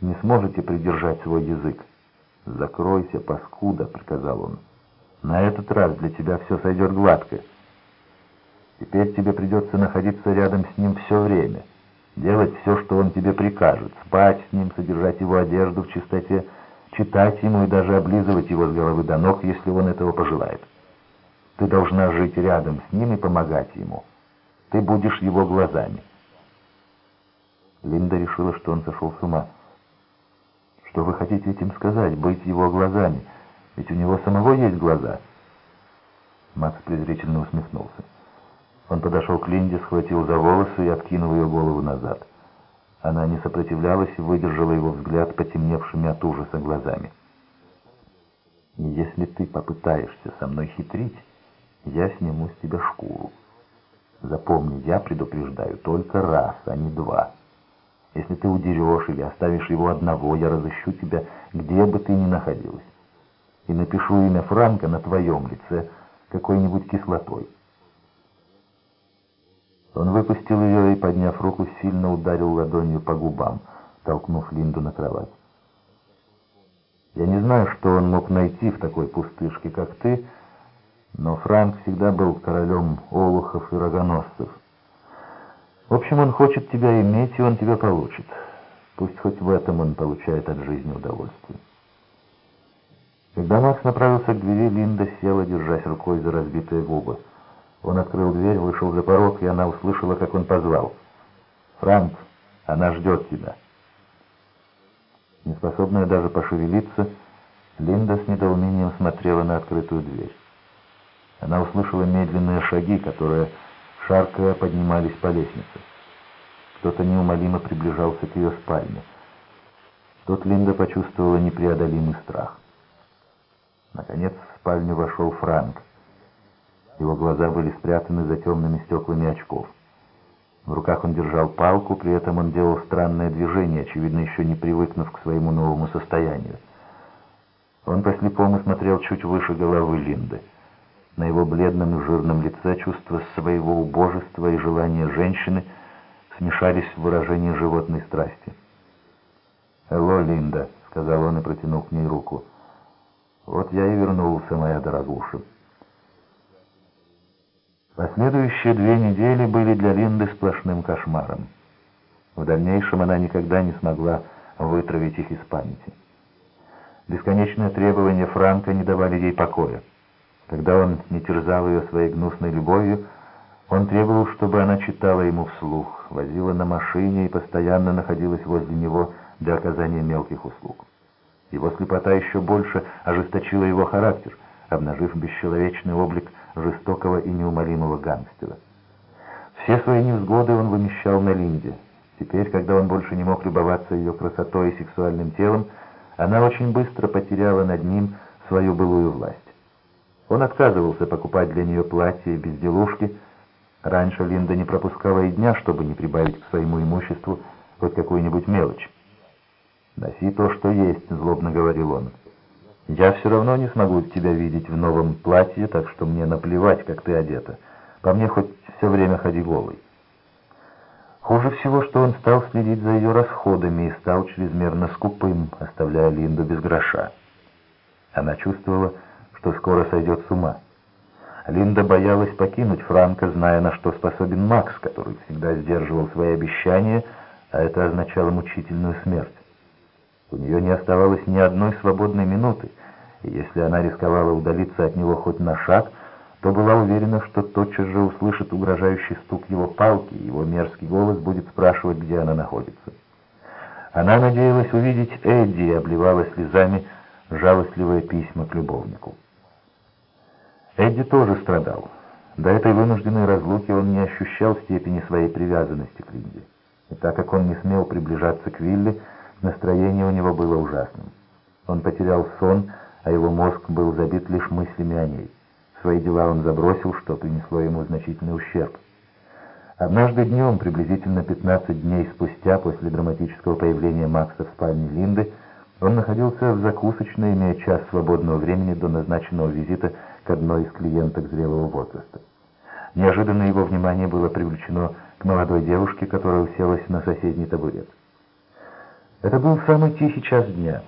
не сможете придержать свой язык. «Закройся, паскуда», — приказал он. «На этот раз для тебя все сойдет гладко. Теперь тебе придется находиться рядом с ним все время, делать все, что он тебе прикажет, спать с ним, содержать его одежду в чистоте, читать ему и даже облизывать его с головы до ног, если он этого пожелает. Ты должна жить рядом с ним и помогать ему. Ты будешь его глазами». Линда решила, что он сошел с ума. Что вы хотите этим сказать, быть его глазами? Ведь у него самого есть глаза. Макс презрительно усмехнулся. Он подошел к Линде, схватил за волосы и откинул ее голову назад. Она не сопротивлялась и выдержала его взгляд потемневшими от ужаса глазами. «И если ты попытаешься со мной хитрить, я сниму с тебя шкуру. Запомни, я предупреждаю только раз, а не два». Если ты удерешь или оставишь его одного, я разыщу тебя, где бы ты ни находилась. И напишу имя Франка на твоем лице какой-нибудь кислотой. Он выпустил ее и, подняв руку, сильно ударил ладонью по губам, толкнув Линду на кровать. Я не знаю, что он мог найти в такой пустышке, как ты, но Франк всегда был королем олухов и рогоносцев. В общем, он хочет тебя иметь, и он тебя получит. Пусть хоть в этом он получает от жизни удовольствие. Когда Макс направился к двери, Линда села, держась рукой за разбитые губы. Он открыл дверь, вышел за порог, и она услышала, как он позвал. «Франк, она ждет тебя». Неспособная даже пошевелиться, Линда с недоумением смотрела на открытую дверь. Она услышала медленные шаги, которые шаркая поднимались по лестнице. Кто-то неумолимо приближался к ее спальне. Тут Линда почувствовала непреодолимый страх. Наконец в спальню вошел Франк. Его глаза были спрятаны за темными стеклами очков. В руках он держал палку, при этом он делал странное движение, очевидно, еще не привыкнув к своему новому состоянию. Он по-слепому смотрел чуть выше головы Линды. На его бледном и жирном лице чувство своего убожества и желания женщины смешались в выражении животной страсти. «Элло, Линда», — сказал он и протянул к ней руку. «Вот я и вернулся, моя дорогуша». Последующие две недели были для Линды сплошным кошмаром. В дальнейшем она никогда не смогла вытравить их из памяти. Бесконечные требования Франка не давали ей покоя. Когда он не терзал ее своей гнусной любовью, он требовал, чтобы она читала ему вслух, возила на машине и постоянно находилась возле него для оказания мелких услуг. Его слепота еще больше ожесточила его характер, обнажив бесчеловечный облик жестокого и неумолимого гангстера. Все свои невзгоды он вымещал на Линде. Теперь, когда он больше не мог любоваться ее красотой и сексуальным телом, она очень быстро потеряла над ним свою былую власть. Он отказывался покупать для нее платья и безделушки. Раньше Линда не пропускала и дня, чтобы не прибавить к своему имуществу хоть какую-нибудь мелочь. «Носи то, что есть», — злобно говорил он. «Я все равно не смогу тебя видеть в новом платье, так что мне наплевать, как ты одета. По мне хоть все время ходи голой». Хуже всего, что он стал следить за ее расходами и стал чрезмерно скупым, оставляя Линду без гроша. Она чувствовала, что скоро сойдет с ума. Линда боялась покинуть Франка, зная, на что способен Макс, который всегда сдерживал свои обещания, а это означало мучительную смерть. У нее не оставалось ни одной свободной минуты, и если она рисковала удалиться от него хоть на шаг, то была уверена, что тотчас же услышит угрожающий стук его палки, и его мерзкий голос будет спрашивать, где она находится. Она надеялась увидеть Эдди и обливала слезами жалостливые письма к любовнику. Эдди тоже страдал. До этой вынужденной разлуки он не ощущал степени своей привязанности к Линде. И так как он не смел приближаться к Вилле, настроение у него было ужасным. Он потерял сон, а его мозг был забит лишь мыслями о ней. Свои дела он забросил, что принесло ему значительный ущерб. Однажды днем, приблизительно 15 дней спустя после драматического появления Макса в спальне Линды, он находился в закусочной, имея час свободного времени до назначенного визита к одной из клиенток зрелого возраста. Неожиданно его внимание было привлечено к молодой девушке, которая уселась на соседний табурет. Это был самый тихий час дня.